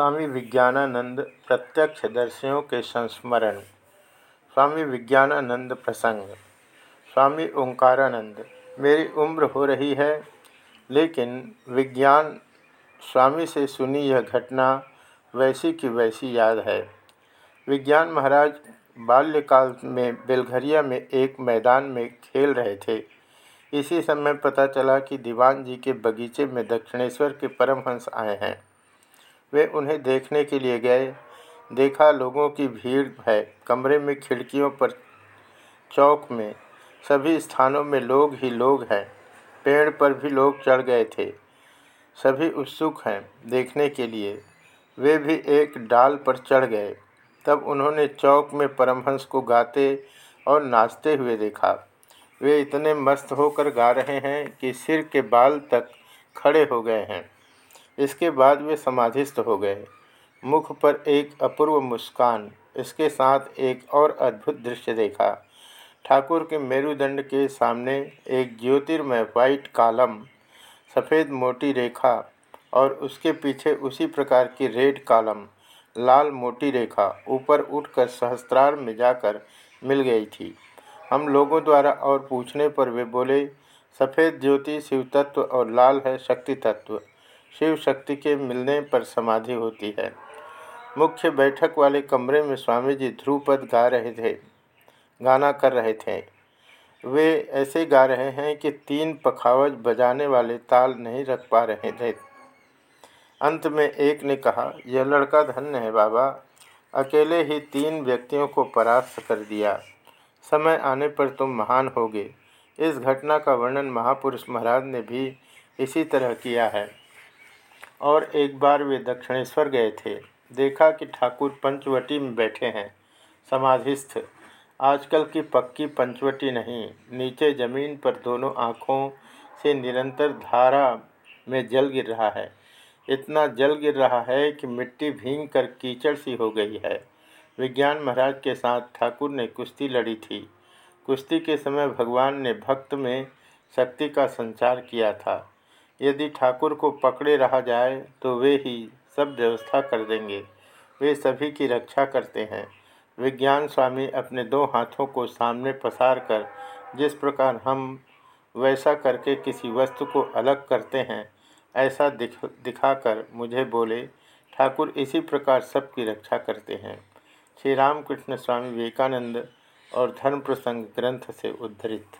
स्वामी विज्ञानानंद प्रत्यक्ष प्रत्यक्षदर्शियों के संस्मरण। स्वामी विज्ञानानंद प्रसंग। स्वामी ओंकारानंद, मेरी उम्र हो रही है, लेकिन विज्ञान स्वामी से सुनी यह घटना वैसी की वैसी याद है। विज्ञान महाराज बाल्यकाल में बेलघरिया में एक मैदान में खेल रहे थे। इसी समय पता चला कि दीवान जी के बगीचे में दक्षिणेश्वर के परमहंस आए हैं। वे उन्हें देखने के लिए गए। देखा लोगों की भीड़ है। कमरे में खिड़कियों पर, चौक में, सभी स्थानों में लोग ही लोग हैं। पेड़ पर भी लोग चढ़ गए थे। सभी उत्सुक हैं देखने के लिए। वे भी एक डाल पर चढ़ गए। तब उन्होंने चौक में परमहंस को गाते और नाचते हुए देखा। वे इतने मस्त होकर गा रहे हैं कि सिर के बाल तक खड़े हो गए हैं। इसके बाद वे समाधिस्थ हो गए। मुख पर एक अपूर्व मुस्कान, इसके साथ एक और अद्भुत दृश्य देखा। ठाकुर के मेरुदंड के सामने एक ज्योतिर्मय वाइट कालम सफ़ेद मोटी रेखा और उसके पीछे उसी प्रकार की रेड कालम लाल मोटी रेखा ऊपर उठकर सहस्त्रार में जाकर मिल गई थी। हम लोगों द्वारा और पूछने पर वे बोले, सफ़ेद ज्योति शिव तत्व और लाल है शक्ति तत्व शिव शक्ति के मिलने पर समाधि होती है। मुख्य बैठक वाले कमरे में स्वामी जी ध्रुवपद गा रहे थे, गाना कर रहे थे। वे ऐसे गा रहे हैं कि तीन पखावज बजाने वाले ताल नहीं रख पा रहे थे। अंत में एक ने कहा, यह लड़का धन्य है बाबा। अकेले ही तीन व्यक्तियों को परास्त कर दिया। समय आने पर तुम महान होगे। इस घटना का वर्णन महापुरुष महाराज ने भी इसी तरह किया है। और एक बार वे दक्षिणेश्वर गए थे। देखा कि ठाकुर पंचवटी में बैठे हैं। समाधिस्थ, आजकल की पक्की पंचवटी नहीं, नीचे ज़मीन पर दोनों आँखों से निरंतर धारा में जल गिर रहा है। इतना जल गिर रहा है कि मिट्टी भींग कर कीचड़ सी हो गई है। विज्ञान महाराज के साथ ठाकुर ने कुश्ती लड़ी थी। कुश्ती के समय भगवान ने भक्त में शक्ति का संचार किया था। यदि ठाकुर को पकड़े रहा जाए तो वे ही सब व्यवस्था कर देंगे। वे सभी की रक्षा करते हैं। विज्ञान स्वामी अपने दो हाथों को सामने पसार कर, जिस प्रकार हम वैसा करके किसी वस्तु को अलग करते हैं, ऐसा दिख, दिखाकर मुझे बोले, ठाकुर इसी प्रकार सबकी रक्षा करते हैं। श्री रामकृष्ण स्वामी विवेकानंद और धर्म प्रसंग ग्रंथ से उद्धृत।